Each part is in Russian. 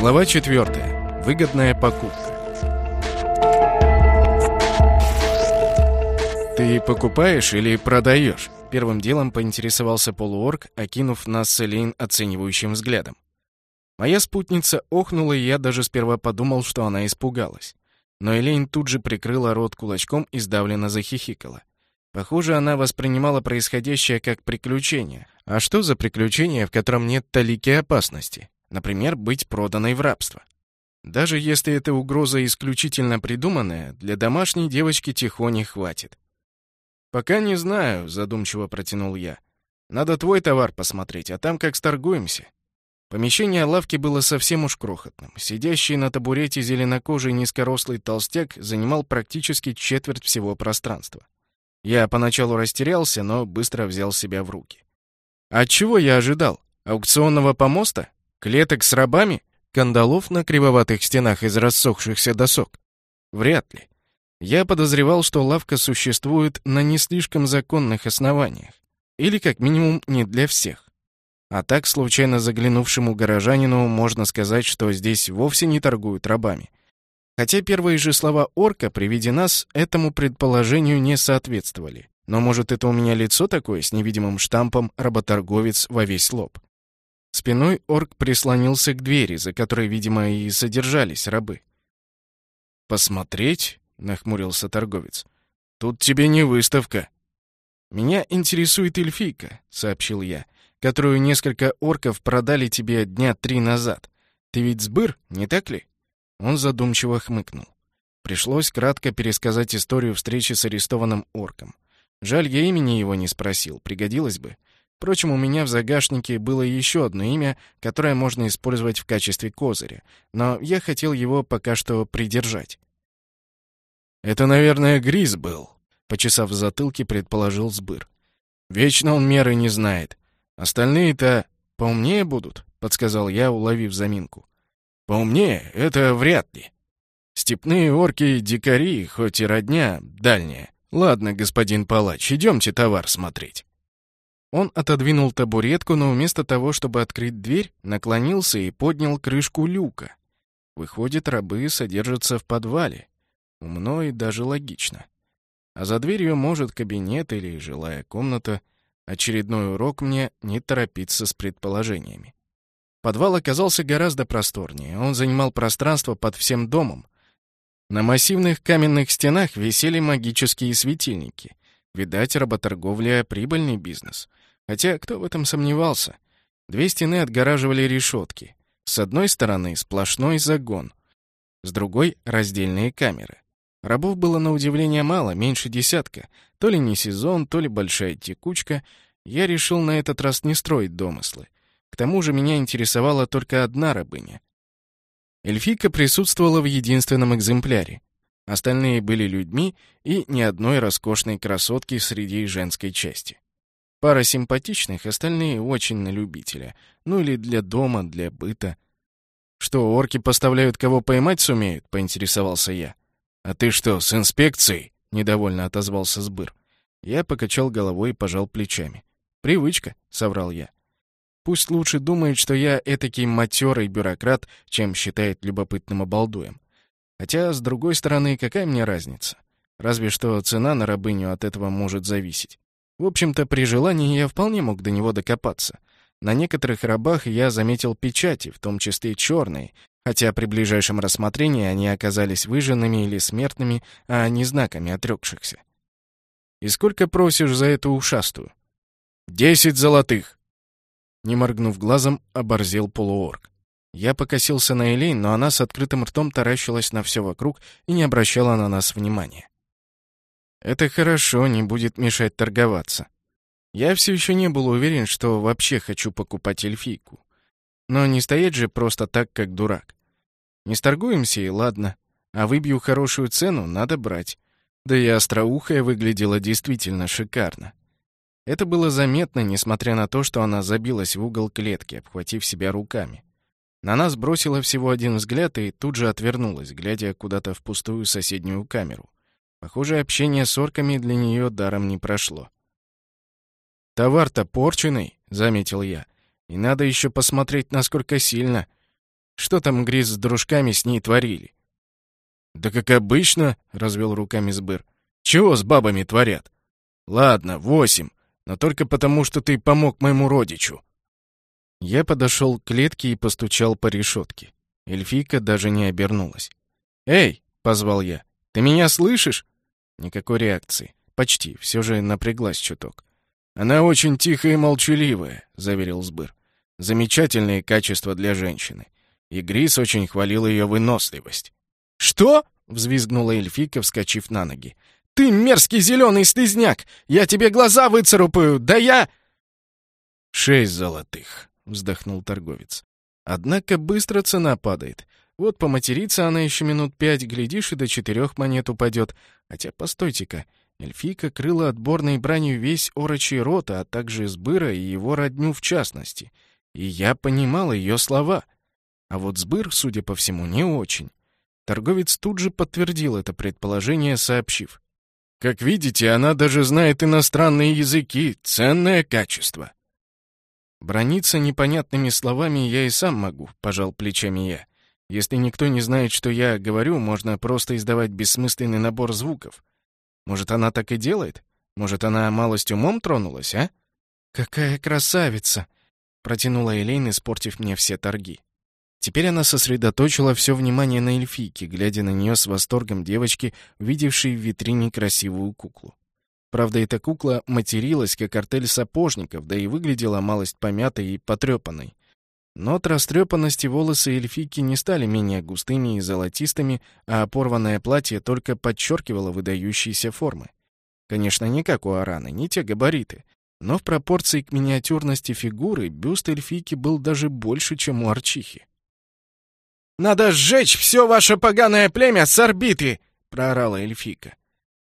Глава 4. Выгодная покупка. «Ты покупаешь или продаешь?» Первым делом поинтересовался полуорг, окинув нас с Элейн оценивающим взглядом. Моя спутница охнула, и я даже сперва подумал, что она испугалась. Но Элейн тут же прикрыла рот кулачком и сдавленно захихикала. Похоже, она воспринимала происходящее как приключение. А что за приключение, в котором нет талики опасности? Например, быть проданной в рабство. Даже если эта угроза исключительно придуманная, для домашней девочки тихони хватит. «Пока не знаю», — задумчиво протянул я. «Надо твой товар посмотреть, а там как сторгуемся». Помещение лавки было совсем уж крохотным. Сидящий на табурете зеленокожий низкорослый толстяк занимал практически четверть всего пространства. Я поначалу растерялся, но быстро взял себя в руки. А чего я ожидал? Аукционного помоста? Клеток с рабами? Кандалов на кривоватых стенах из рассохшихся досок? Вряд ли. Я подозревал, что лавка существует на не слишком законных основаниях. Или, как минимум, не для всех. А так, случайно заглянувшему горожанину можно сказать, что здесь вовсе не торгуют рабами. Хотя первые же слова орка при виде нас этому предположению не соответствовали. Но может это у меня лицо такое с невидимым штампом «работорговец во весь лоб». Спиной орк прислонился к двери, за которой, видимо, и содержались рабы. «Посмотреть?» — нахмурился торговец. «Тут тебе не выставка». «Меня интересует эльфийка», — сообщил я, «которую несколько орков продали тебе дня три назад. Ты ведь сбыр, не так ли?» Он задумчиво хмыкнул. Пришлось кратко пересказать историю встречи с арестованным орком. Жаль, я имени его не спросил, пригодилось бы. Впрочем, у меня в загашнике было еще одно имя, которое можно использовать в качестве козыря, но я хотел его пока что придержать. «Это, наверное, Гриз был», — почесав в затылке, предположил Сбыр. «Вечно он меры не знает. Остальные-то поумнее будут», — подсказал я, уловив заминку. «Поумнее? Это вряд ли. Степные орки — дикари, хоть и родня, дальняя. Ладно, господин палач, идемте товар смотреть». Он отодвинул табуретку, но вместо того, чтобы открыть дверь, наклонился и поднял крышку люка. Выходит, рабы содержатся в подвале. Умно и даже логично. А за дверью может кабинет или жилая комната. Очередной урок мне не торопиться с предположениями. Подвал оказался гораздо просторнее. Он занимал пространство под всем домом. На массивных каменных стенах висели магические светильники. Видать, работорговля — прибыльный бизнес. Хотя кто в этом сомневался? Две стены отгораживали решетки. С одной стороны сплошной загон, с другой — раздельные камеры. Рабов было на удивление мало, меньше десятка. То ли не сезон, то ли большая текучка. Я решил на этот раз не строить домыслы. К тому же меня интересовала только одна рабыня. Эльфика присутствовала в единственном экземпляре. Остальные были людьми и ни одной роскошной красотки среди женской части. Пара симпатичных, остальные очень на любителя. Ну или для дома, для быта. «Что, орки поставляют, кого поймать сумеют?» — поинтересовался я. «А ты что, с инспекцией?» — недовольно отозвался Сбыр. Я покачал головой и пожал плечами. «Привычка», — соврал я. «Пусть лучше думает, что я этакий матерый бюрократ, чем считает любопытным обалдуем. Хотя, с другой стороны, какая мне разница? Разве что цена на рабыню от этого может зависеть. В общем-то, при желании я вполне мог до него докопаться. На некоторых рабах я заметил печати, в том числе черные, хотя при ближайшем рассмотрении они оказались выжженными или смертными, а не знаками отрекшихся. «И сколько просишь за эту ушастую?» «Десять золотых!» Не моргнув глазом, оборзел полуорг. Я покосился на Элейн, но она с открытым ртом таращилась на все вокруг и не обращала на нас внимания. Это хорошо, не будет мешать торговаться. Я все еще не был уверен, что вообще хочу покупать эльфийку. Но не стоять же просто так, как дурак. Не сторгуемся, и ладно. А выбью хорошую цену, надо брать. Да и остроухая выглядела действительно шикарно. Это было заметно, несмотря на то, что она забилась в угол клетки, обхватив себя руками. На нас бросила всего один взгляд и тут же отвернулась, глядя куда-то в пустую соседнюю камеру. Похоже, общение с орками для нее даром не прошло. «Товар-то порченый», — заметил я. «И надо еще посмотреть, насколько сильно. Что там Грис с дружками с ней творили?» «Да как обычно», — развел руками Сбыр. «Чего с бабами творят?» «Ладно, восемь, но только потому, что ты помог моему родичу». Я подошел к клетке и постучал по решетке. Эльфийка даже не обернулась. «Эй!» — позвал я. «Ты меня слышишь?» Никакой реакции. Почти. Все же напряглась чуток. «Она очень тихая и молчаливая», — заверил Сбыр. «Замечательные качества для женщины. И Грис очень хвалил ее выносливость». «Что?» — взвизгнула эльфийка, вскочив на ноги. «Ты мерзкий зеленый слизняк! Я тебе глаза выцарапаю! Да я...» «Шесть золотых», — вздохнул торговец. «Однако быстро цена падает. Вот поматерится она еще минут пять, глядишь, и до четырех монет упадет. Хотя, постойте-ка, эльфийка крыла отборной бранью весь орочий рот, а также Сбыра и его родню в частности. И я понимал ее слова. А вот Сбыр, судя по всему, не очень. Торговец тут же подтвердил это предположение, сообщив. «Как видите, она даже знает иностранные языки. Ценное качество». «Брониться непонятными словами я и сам могу», — пожал плечами я. «Если никто не знает, что я говорю, можно просто издавать бессмысленный набор звуков. Может, она так и делает? Может, она малость умом тронулась, а?» «Какая красавица!» — протянула Элейн, испортив мне все торги. Теперь она сосредоточила все внимание на эльфийке, глядя на нее с восторгом девочки, увидевшей в витрине красивую куклу. Правда, эта кукла материлась, как артель сапожников, да и выглядела малость помятой и потрепанной. Но от растрепанности волосы эльфийки не стали менее густыми и золотистыми, а порванное платье только подчеркивало выдающиеся формы. Конечно, не как у Араны, не те габариты, но в пропорции к миниатюрности фигуры бюст эльфийки был даже больше, чем у Арчихи. «Надо сжечь все ваше поганое племя с орбиты!» — проорала эльфийка.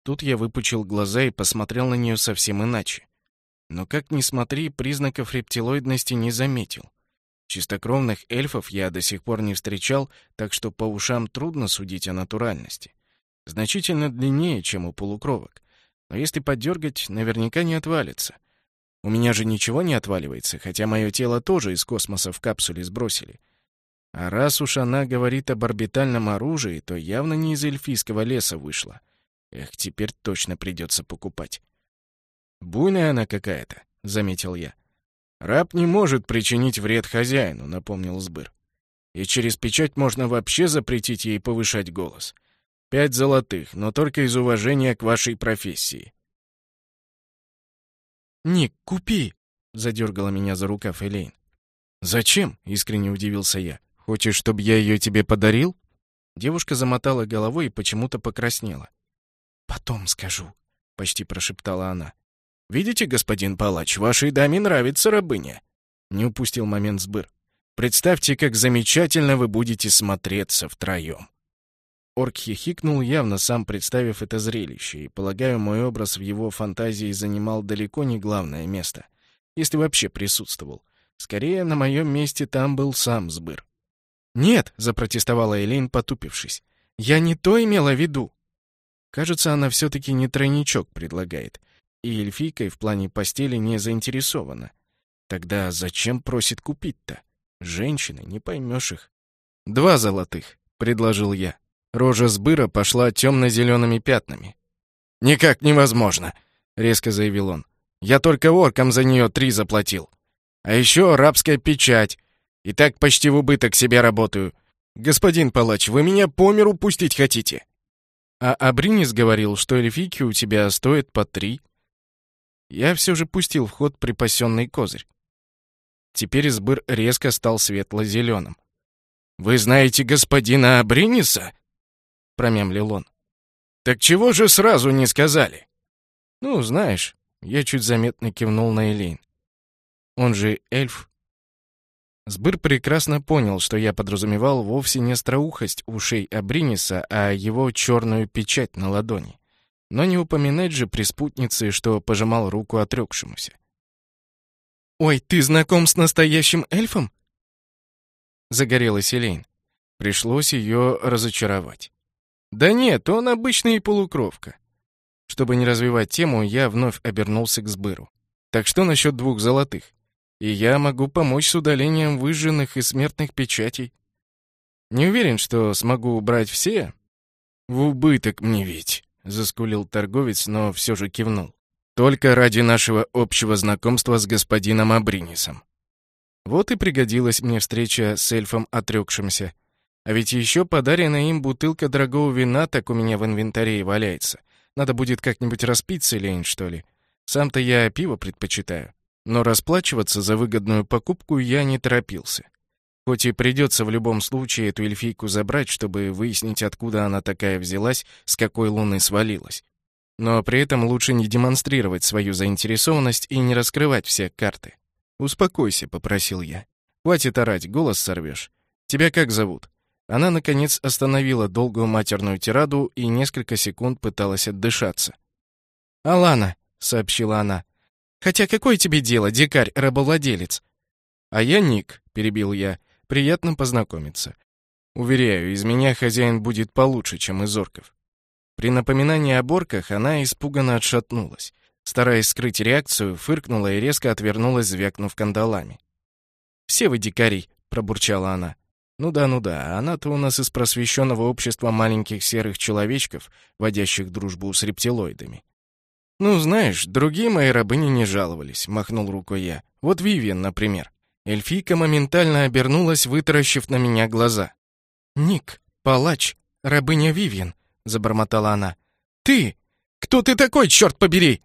Тут я выпучил глаза и посмотрел на нее совсем иначе. Но как ни смотри, признаков рептилоидности не заметил. Чистокровных эльфов я до сих пор не встречал, так что по ушам трудно судить о натуральности. Значительно длиннее, чем у полукровок. Но если подергать, наверняка не отвалится. У меня же ничего не отваливается, хотя мое тело тоже из космоса в капсуле сбросили. А раз уж она говорит об орбитальном оружии, то явно не из эльфийского леса вышла. Эх, теперь точно придется покупать. «Буйная она какая-то», — заметил я. «Раб не может причинить вред хозяину», — напомнил Сбыр. «И через печать можно вообще запретить ей повышать голос. Пять золотых, но только из уважения к вашей профессии». «Ник, купи!» — задергала меня за рукав Элейн. «Зачем?» — искренне удивился я. Хочешь, чтобы я ее тебе подарил?» Девушка замотала головой и почему-то покраснела. «Потом скажу», — почти прошептала она. «Видите, господин палач, вашей даме нравится рабыня». Не упустил момент сбыр. «Представьте, как замечательно вы будете смотреться втроем». Орк хихикнул, явно сам представив это зрелище, и, полагаю, мой образ в его фантазии занимал далеко не главное место, если вообще присутствовал. Скорее, на моем месте там был сам Сбыр. «Нет», — запротестовала Элейн, потупившись. «Я не то имела в виду». Кажется, она все-таки не тройничок предлагает. И эльфийкой в плане постели не заинтересована. Тогда зачем просит купить-то? Женщины, не поймешь их. «Два золотых», — предложил я. Рожа сбыра пошла темно-зелеными пятнами. «Никак невозможно», — резко заявил он. «Я только оркам за нее три заплатил. А еще рабская печать. И так почти в убыток себе работаю. Господин палач, вы меня по миру пустить хотите? А Абринис говорил, что эльфийки у тебя стоят по три. Я все же пустил в ход припасенный козырь. Теперь избыр резко стал светло-зеленым. «Вы знаете господина Абриниса?» — промямлил он. «Так чего же сразу не сказали?» «Ну, знаешь...» — я чуть заметно кивнул на Элейн. «Он же эльф. Сбыр прекрасно понял, что я подразумевал вовсе не остроухость ушей Абриниса, а его черную печать на ладони. Но не упоминать же при спутнице, что пожимал руку отрекшемуся. «Ой, ты знаком с настоящим эльфом?» Загорелась Элейн. Пришлось ее разочаровать. «Да нет, он обычный полукровка». Чтобы не развивать тему, я вновь обернулся к Сбыру. «Так что насчет двух золотых?» и я могу помочь с удалением выжженных и смертных печатей. Не уверен, что смогу убрать все. В убыток мне ведь, заскулил торговец, но все же кивнул. Только ради нашего общего знакомства с господином Абринисом. Вот и пригодилась мне встреча с эльфом отрекшимся. А ведь еще подаренная им бутылка дорогого вина так у меня в инвентаре и валяется. Надо будет как-нибудь распиться лень, что ли. Сам-то я пиво предпочитаю. Но расплачиваться за выгодную покупку я не торопился. Хоть и придется в любом случае эту эльфийку забрать, чтобы выяснить, откуда она такая взялась, с какой луны свалилась. Но при этом лучше не демонстрировать свою заинтересованность и не раскрывать все карты. «Успокойся», — попросил я. «Хватит орать, голос сорвешь. Тебя как зовут?» Она, наконец, остановила долгую матерную тираду и несколько секунд пыталась отдышаться. «Алана», — сообщила она. «Хотя какое тебе дело, дикарь-рабовладелец?» «А я Ник», — перебил я. «Приятно познакомиться. Уверяю, из меня хозяин будет получше, чем из орков». При напоминании о борках она испуганно отшатнулась. Стараясь скрыть реакцию, фыркнула и резко отвернулась, звякнув кандалами. «Все вы дикари», — пробурчала она. Ну да, ну да, она-то у нас из просвещенного общества маленьких серых человечков, водящих дружбу с рептилоидами. Ну, знаешь, другие мои рабыни не жаловались, махнул рукой я. Вот Вивиан, например. Эльфийка моментально обернулась, вытаращив на меня глаза. «Ник, палач, рабыня Вивиан», — забормотала она. «Ты! Кто ты такой, черт побери?»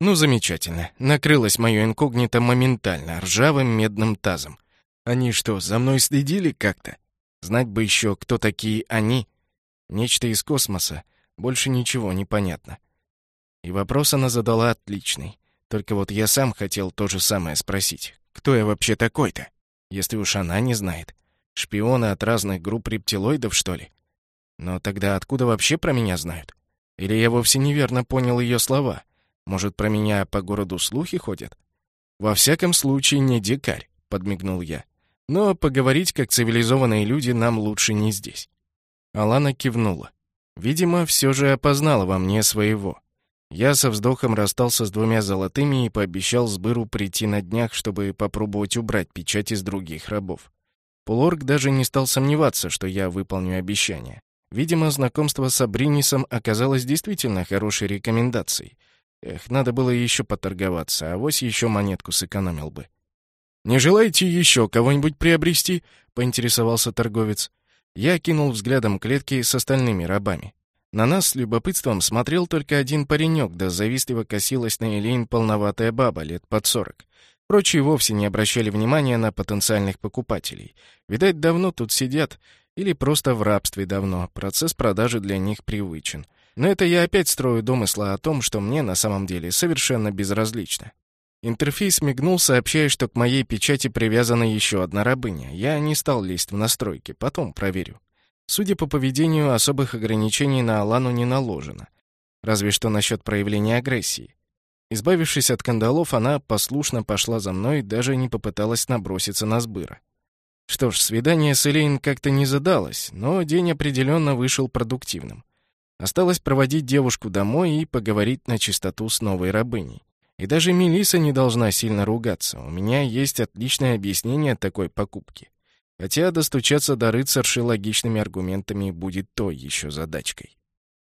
Ну, замечательно. Накрылось мое инкогнито моментально, ржавым медным тазом. Они что, за мной следили как-то? Знать бы еще, кто такие они. Нечто из космоса. Больше ничего не понятно. И вопрос она задала отличный. Только вот я сам хотел то же самое спросить. Кто я вообще такой-то? Если уж она не знает. Шпионы от разных групп рептилоидов, что ли? Но тогда откуда вообще про меня знают? Или я вовсе неверно понял ее слова? Может, про меня по городу слухи ходят? Во всяком случае, не дикарь, подмигнул я. Но поговорить как цивилизованные люди нам лучше не здесь. Алана кивнула. Видимо, все же опознала во мне своего. Я со вздохом расстался с двумя золотыми и пообещал Сбыру прийти на днях, чтобы попробовать убрать печать из других рабов. Полорг даже не стал сомневаться, что я выполню обещание. Видимо, знакомство с Абринисом оказалось действительно хорошей рекомендацией. Эх, надо было еще поторговаться, а вось еще монетку сэкономил бы. «Не желаете еще кого-нибудь приобрести?» — поинтересовался торговец. Я кинул взглядом клетки с остальными рабами. На нас с любопытством смотрел только один паренек, да завистливо косилась на Элейн полноватая баба лет под сорок. Прочие вовсе не обращали внимания на потенциальных покупателей. Видать, давно тут сидят, или просто в рабстве давно, процесс продажи для них привычен. Но это я опять строю домысла о том, что мне на самом деле совершенно безразлично. Интерфейс мигнул, сообщая, что к моей печати привязана еще одна рабыня. Я не стал лезть в настройки, потом проверю. Судя по поведению, особых ограничений на Алану не наложено. Разве что насчет проявления агрессии. Избавившись от кандалов, она послушно пошла за мной, даже не попыталась наброситься на сбыра. Что ж, свидание с Элейн как-то не задалось, но день определенно вышел продуктивным. Осталось проводить девушку домой и поговорить на чистоту с новой рабыней. И даже Мелиса не должна сильно ругаться. У меня есть отличное объяснение такой покупки. Хотя достучаться до рыцарши логичными аргументами будет той еще задачкой.